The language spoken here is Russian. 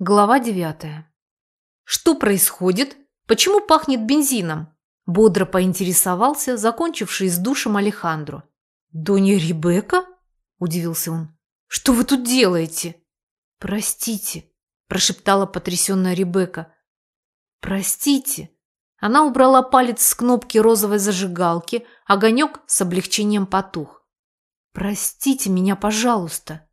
Глава девятая. «Что происходит? Почему пахнет бензином?» Бодро поинтересовался закончивший с душем Алехандро. «Донья Рибека? – удивился он. «Что вы тут делаете?» «Простите», – прошептала потрясенная Рибека. «Простите». Она убрала палец с кнопки розовой зажигалки, огонек с облегчением потух. «Простите меня, пожалуйста».